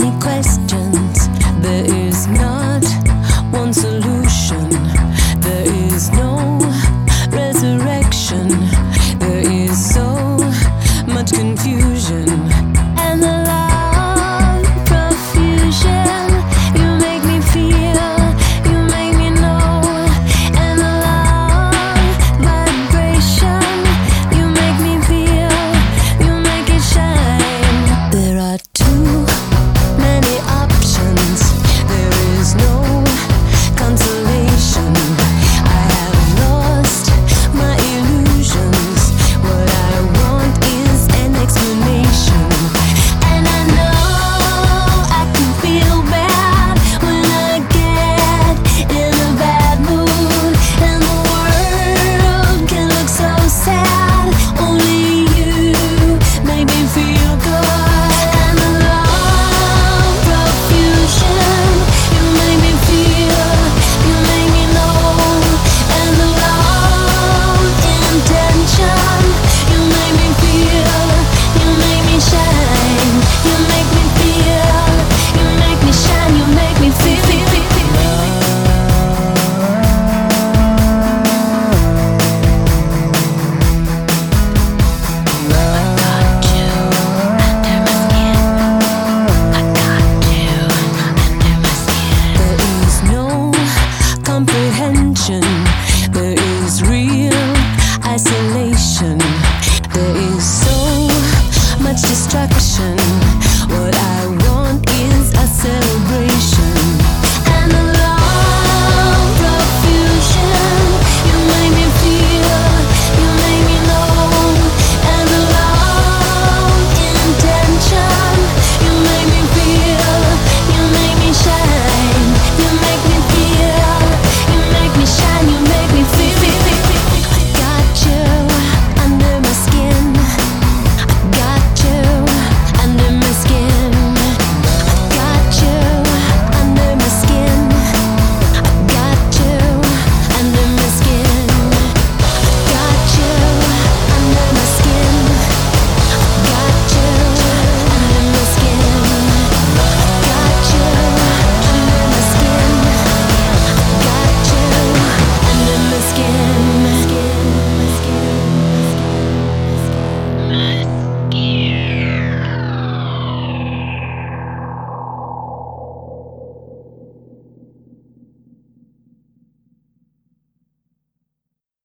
many questions. There is no